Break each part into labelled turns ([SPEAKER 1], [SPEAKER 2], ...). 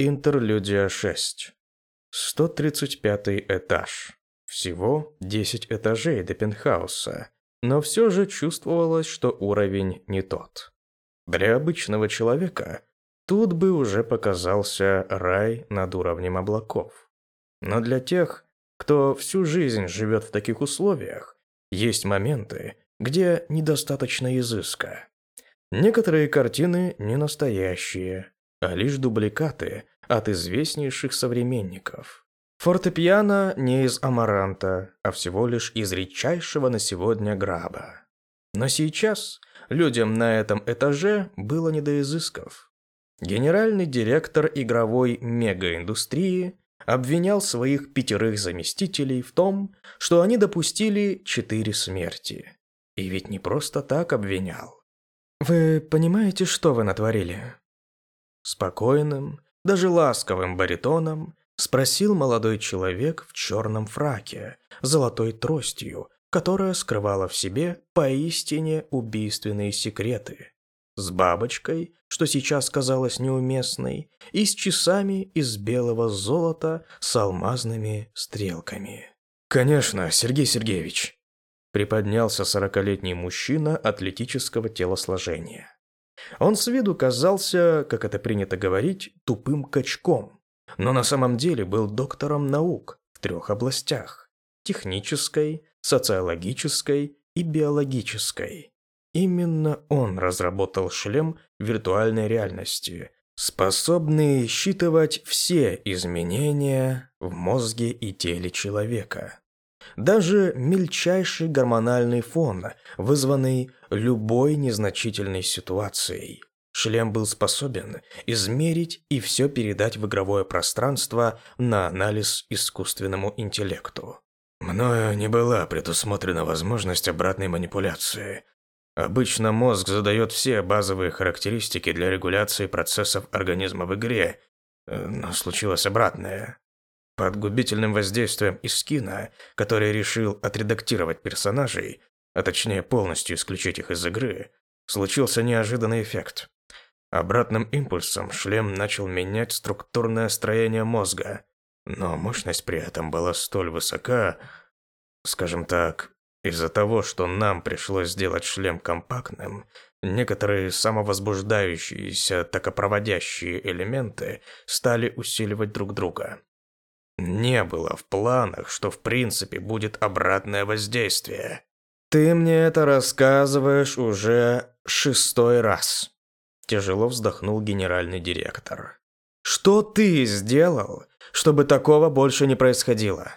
[SPEAKER 1] Интерлюдия 6. 135 этаж. Всего 10 этажей до пентхауса, но все же чувствовалось, что уровень не тот. Для обычного человека тут бы уже показался рай над уровнем облаков. Но для тех, кто всю жизнь живет в таких условиях, есть моменты, где недостаточно изыска. Некоторые картины не настоящие, а лишь дубликаты от известнейших современников. Фортепиано не из амаранта, а всего лишь из редчайшего на сегодня граба. Но сейчас людям на этом этаже было не до изысков. Генеральный директор игровой мегаиндустрии обвинял своих пятерых заместителей в том, что они допустили четыре смерти. И ведь не просто так обвинял. «Вы понимаете, что вы натворили?» Спокойным, даже ласковым баритоном спросил молодой человек в черном фраке, золотой тростью, которая скрывала в себе поистине убийственные секреты. С бабочкой, что сейчас казалось неуместной, и с часами из белого золота с алмазными стрелками. «Конечно, Сергей Сергеевич», – приподнялся сорокалетний мужчина атлетического телосложения. Он с виду казался, как это принято говорить, тупым качком, но на самом деле был доктором наук в трех областях – технической, социологической и биологической. Именно он разработал шлем виртуальной реальности, способный считывать все изменения в мозге и теле человека. Даже мельчайший гормональный фон, вызванный любой незначительной ситуацией. Шлем был способен измерить и все передать в игровое пространство на анализ искусственному интеллекту. Мною не была предусмотрена возможность обратной манипуляции. Обычно мозг задает все базовые характеристики для регуляции процессов организма в игре, но случилось обратное. Под губительным воздействием Искина, который решил отредактировать персонажей, а точнее полностью исключить их из игры, случился неожиданный эффект. Обратным импульсом шлем начал менять структурное строение мозга, но мощность при этом была столь высока, скажем так, из-за того, что нам пришлось сделать шлем компактным, некоторые самовозбуждающиеся, такопроводящие элементы стали усиливать друг друга. Не было в планах, что в принципе будет обратное воздействие. Ты мне это рассказываешь уже шестой раз. Тяжело вздохнул генеральный директор. Что ты сделал, чтобы такого больше не происходило?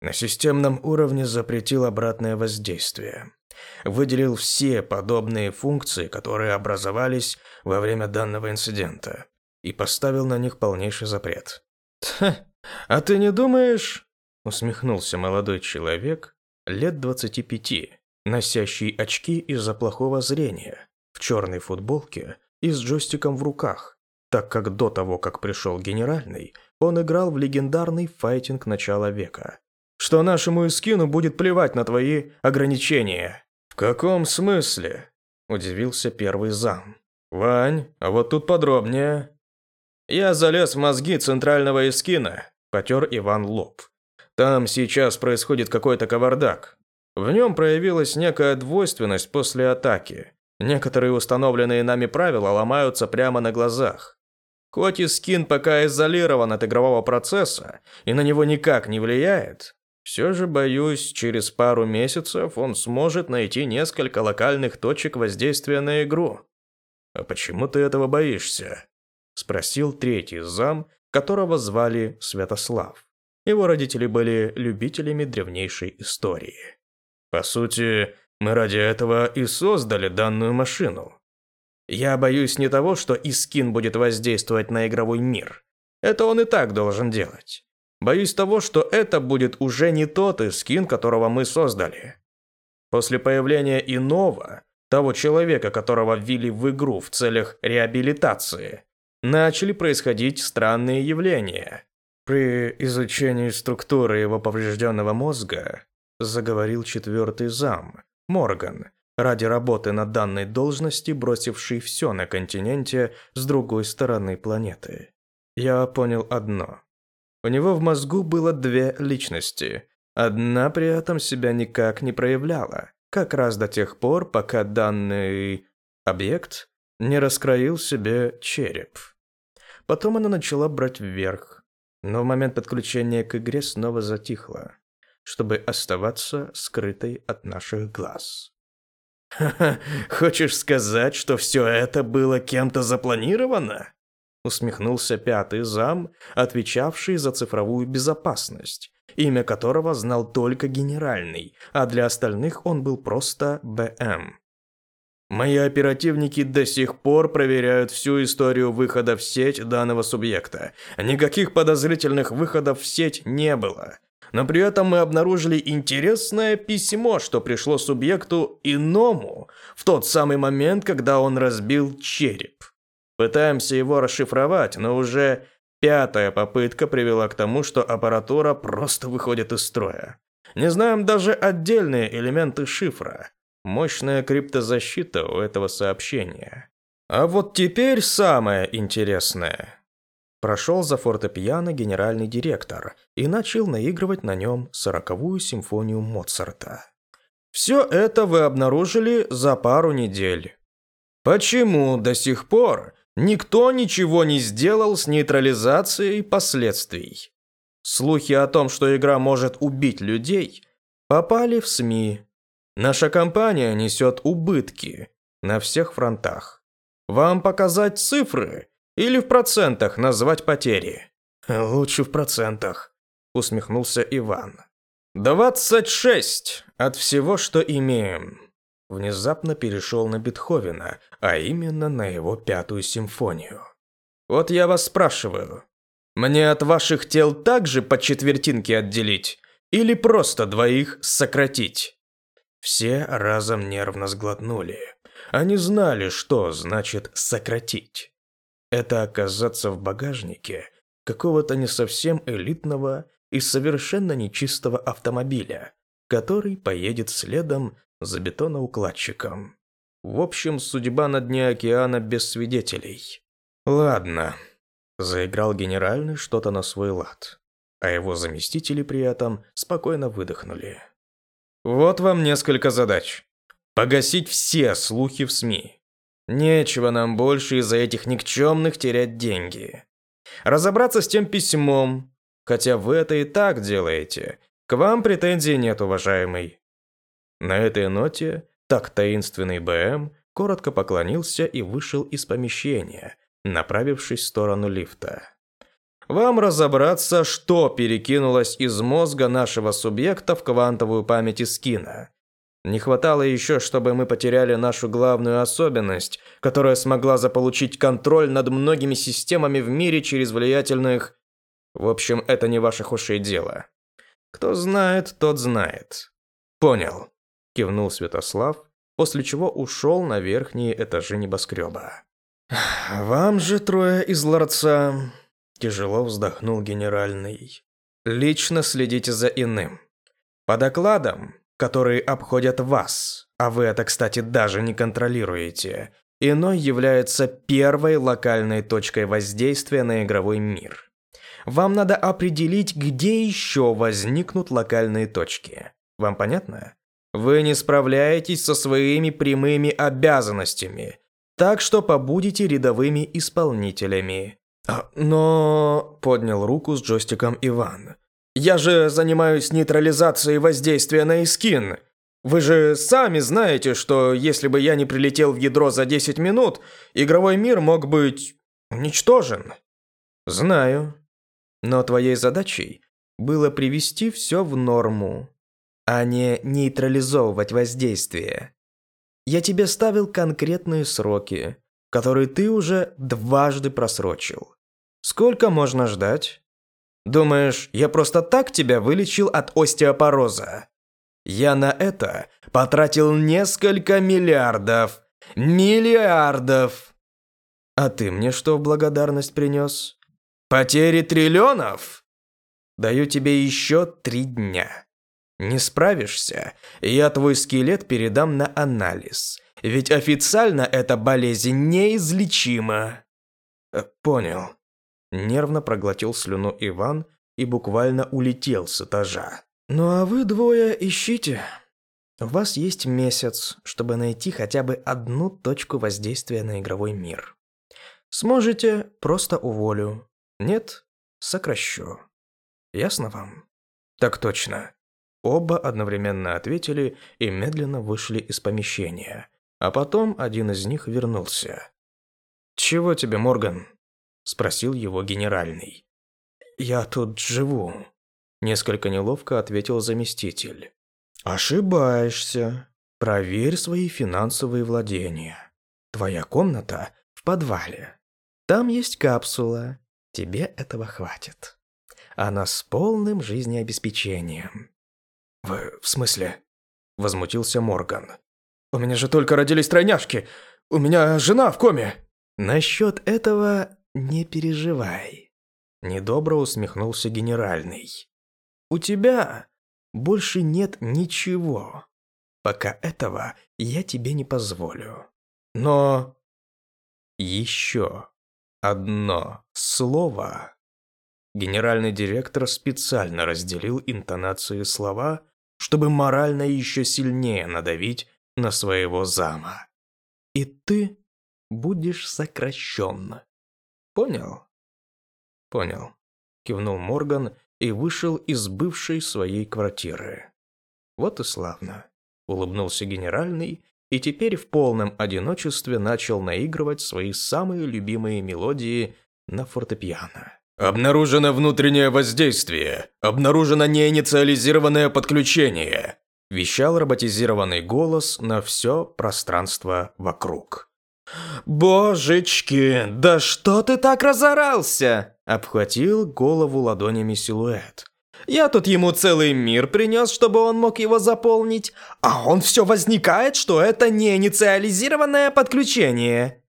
[SPEAKER 1] На системном уровне запретил обратное воздействие. Выделил все подобные функции, которые образовались во время данного инцидента, и поставил на них полнейший запрет. Ха, «А ты не думаешь?» – усмехнулся молодой человек, лет двадцати пяти, носящий очки из-за плохого зрения, в черной футболке и с джойстиком в руках, так как до того, как пришел генеральный, он играл в легендарный файтинг начала века. «Что нашему Искину будет плевать на твои ограничения?» «В каком смысле?» – удивился первый зам. «Вань, а вот тут подробнее». «Я залез в мозги центрального Искина потер Иван лоб. «Там сейчас происходит какой-то кавардак. В нем проявилась некая двойственность после атаки. Некоторые установленные нами правила ломаются прямо на глазах. Хоть и скин пока изолирован от игрового процесса и на него никак не влияет, все же, боюсь, через пару месяцев он сможет найти несколько локальных точек воздействия на игру. «А почему ты этого боишься?» – спросил третий зам, которого звали Святослав. Его родители были любителями древнейшей истории. По сути, мы ради этого и создали данную машину. Я боюсь не того, что Искин будет воздействовать на игровой мир. Это он и так должен делать. Боюсь того, что это будет уже не тот Искин, которого мы создали. После появления иного, того человека, которого ввели в игру в целях реабилитации, начали происходить странные явления. При изучении структуры его поврежденного мозга заговорил четвертый зам, Морган, ради работы на данной должности, бросивший все на континенте с другой стороны планеты. Я понял одно. У него в мозгу было две личности. Одна при этом себя никак не проявляла, как раз до тех пор, пока данный объект не раскроил себе череп. Потом она начала брать вверх, но в момент подключения к игре снова затихла, чтобы оставаться скрытой от наших глаз. «Ха-ха, хочешь сказать, что все это было кем-то запланировано?» Усмехнулся пятый зам, отвечавший за цифровую безопасность, имя которого знал только генеральный, а для остальных он был просто БМ. Мои оперативники до сих пор проверяют всю историю выхода в сеть данного субъекта. Никаких подозрительных выходов в сеть не было. Но при этом мы обнаружили интересное письмо, что пришло субъекту иному в тот самый момент, когда он разбил череп. Пытаемся его расшифровать, но уже пятая попытка привела к тому, что аппаратура просто выходит из строя. Не знаем даже отдельные элементы шифра. Мощная криптозащита у этого сообщения. А вот теперь самое интересное. Прошел за фортепиано генеральный директор и начал наигрывать на нем сороковую симфонию Моцарта. Все это вы обнаружили за пару недель. Почему до сих пор никто ничего не сделал с нейтрализацией последствий? Слухи о том, что игра может убить людей, попали в СМИ, Наша компания несет убытки на всех фронтах. Вам показать цифры или в процентах назвать потери? Лучше в процентах, усмехнулся Иван. «Двадцать шесть от всего, что имеем». Внезапно перешел на Бетховена, а именно на его пятую симфонию. «Вот я вас спрашиваю, мне от ваших тел также по четвертинке отделить или просто двоих сократить?» Все разом нервно сглотнули. Они знали, что значит «сократить». Это оказаться в багажнике какого-то не совсем элитного и совершенно нечистого автомобиля, который поедет следом за бетоноукладчиком. В общем, судьба на дне океана без свидетелей. Ладно, заиграл генеральный что-то на свой лад, а его заместители при этом спокойно выдохнули. Вот вам несколько задач. Погасить все слухи в СМИ. Нечего нам больше из-за этих никчемных терять деньги. Разобраться с тем письмом, хотя вы это и так делаете. К вам претензий нет, уважаемый. На этой ноте так таинственный БМ коротко поклонился и вышел из помещения, направившись в сторону лифта. Вам разобраться, что перекинулось из мозга нашего субъекта в квантовую память скина. Не хватало еще, чтобы мы потеряли нашу главную особенность, которая смогла заполучить контроль над многими системами в мире через влиятельных... В общем, это не ваших ушей дело. Кто знает, тот знает. Понял, кивнул Святослав, после чего ушел на верхние этажи небоскреба. Вам же трое из ларца Тяжело вздохнул генеральный. Лично следите за иным. По докладам, которые обходят вас, а вы это, кстати, даже не контролируете, иной является первой локальной точкой воздействия на игровой мир. Вам надо определить, где еще возникнут локальные точки. Вам понятно? Вы не справляетесь со своими прямыми обязанностями, так что побудете рядовыми исполнителями. А, «Но...» – поднял руку с джойстиком Иван. «Я же занимаюсь нейтрализацией воздействия на Искин. Вы же сами знаете, что если бы я не прилетел в ядро за 10 минут, игровой мир мог быть уничтожен». «Знаю. Но твоей задачей было привести все в норму, а не нейтрализовывать воздействие. Я тебе ставил конкретные сроки, которые ты уже дважды просрочил. Сколько можно ждать? Думаешь, я просто так тебя вылечил от остеопороза? Я на это потратил несколько миллиардов. Миллиардов! А ты мне что в благодарность принес? Потери триллионов? Даю тебе еще три дня. Не справишься, я твой скелет передам на анализ. Ведь официально эта болезнь неизлечима. Э, понял. Нервно проглотил слюну Иван и буквально улетел с этажа. «Ну а вы двое ищите. У вас есть месяц, чтобы найти хотя бы одну точку воздействия на игровой мир. Сможете, просто уволю. Нет, сокращу. Ясно вам?» «Так точно». Оба одновременно ответили и медленно вышли из помещения. А потом один из них вернулся. «Чего тебе, Морган?» – спросил его генеральный. «Я тут живу», – несколько неловко ответил заместитель. «Ошибаешься. Проверь свои финансовые владения. Твоя комната в подвале. Там есть капсула. Тебе этого хватит. Она с полным жизнеобеспечением». «В, в смысле?» – возмутился Морган. «У меня же только родились тройняшки. У меня жена в коме». «Насчет этого не переживай», – недобро усмехнулся генеральный. «У тебя больше нет ничего. Пока этого я тебе не позволю. Но еще одно слово». Генеральный директор специально разделил интонации слова, чтобы морально еще сильнее надавить на своего зама. И ты будешь сокращен. Понял? Понял. Кивнул Морган и вышел из бывшей своей квартиры. Вот и славно. Улыбнулся генеральный и теперь в полном одиночестве начал наигрывать свои самые любимые мелодии на фортепиано.
[SPEAKER 2] Обнаружено внутреннее воздействие. Обнаружено неинициализированное подключение.
[SPEAKER 1] Вещал роботизированный голос на все пространство вокруг.
[SPEAKER 3] «Божечки, да что ты так разорался?» Обхватил голову ладонями силуэт. «Я тут ему целый мир принес, чтобы он мог его заполнить, а он все возникает, что это не инициализированное подключение».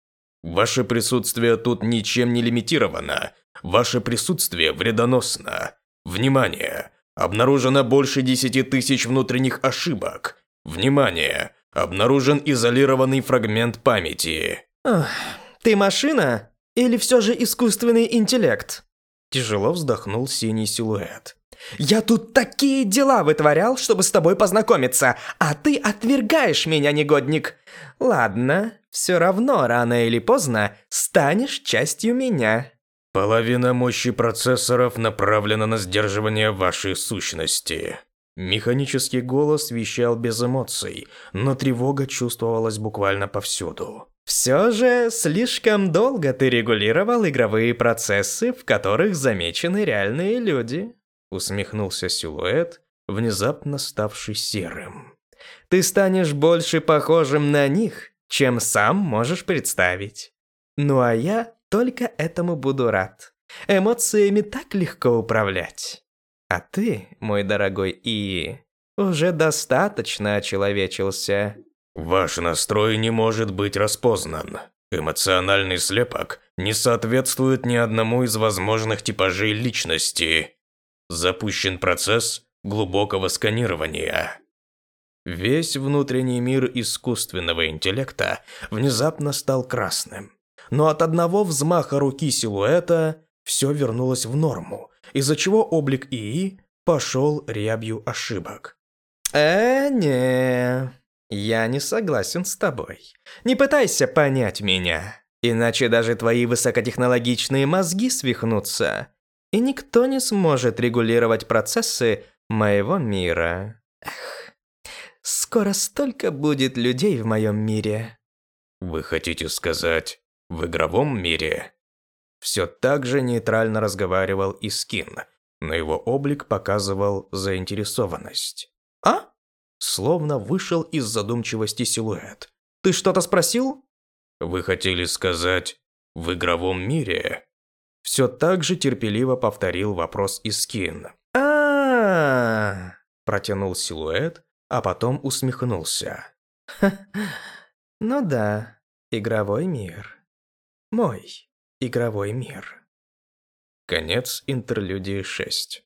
[SPEAKER 2] «Ваше присутствие тут ничем не лимитировано. Ваше присутствие вредоносно. Внимание! Обнаружено больше 10 тысяч внутренних ошибок. Внимание! Обнаружен изолированный фрагмент памяти.
[SPEAKER 3] Ах, ты машина или все же искусственный интеллект?
[SPEAKER 1] Тяжело вздохнул синий силуэт.
[SPEAKER 3] Я тут такие дела вытворял, чтобы с тобой познакомиться, а ты отвергаешь меня, негодник. Ладно, все равно рано или поздно станешь частью меня.
[SPEAKER 2] Половина мощи процессоров направлена на сдерживание вашей сущности.
[SPEAKER 1] Механический голос вещал без эмоций, но тревога чувствовалась буквально повсюду.
[SPEAKER 3] «Все же слишком долго ты регулировал игровые процессы, в которых замечены реальные люди», усмехнулся силуэт, внезапно ставший серым. «Ты станешь больше похожим на них, чем сам можешь представить. Ну а я только этому буду рад. Эмоциями так легко управлять». А ты, мой дорогой И, уже достаточно очеловечился.
[SPEAKER 2] Ваш настрой не может быть распознан. Эмоциональный слепок не соответствует ни одному из возможных типажей личности. Запущен процесс глубокого сканирования.
[SPEAKER 1] Весь внутренний мир искусственного интеллекта внезапно стал красным. Но от одного взмаха руки силуэта все вернулось в норму, из-за чего облик ИИ пошел рябью ошибок.
[SPEAKER 3] «Э, не, я не согласен с тобой. Не пытайся понять меня, иначе даже твои высокотехнологичные мозги свихнутся, и никто не сможет регулировать процессы моего мира. Эх, скоро столько будет людей в моем мире».
[SPEAKER 2] «Вы хотите сказать, в игровом мире?»
[SPEAKER 1] Все так же нейтрально разговаривал и Скин, но его облик показывал заинтересованность.
[SPEAKER 3] «А?»
[SPEAKER 1] Словно вышел из задумчивости силуэт. «Ты что-то спросил?»
[SPEAKER 2] «Вы хотели сказать, в игровом мире?»
[SPEAKER 1] Все так же терпеливо повторил вопрос Искин.
[SPEAKER 3] а, -а, -а
[SPEAKER 1] протянул силуэт, а потом усмехнулся.
[SPEAKER 3] «Ну да, игровой мир. Мой игровой мир.
[SPEAKER 1] Конец интерлюдии 6.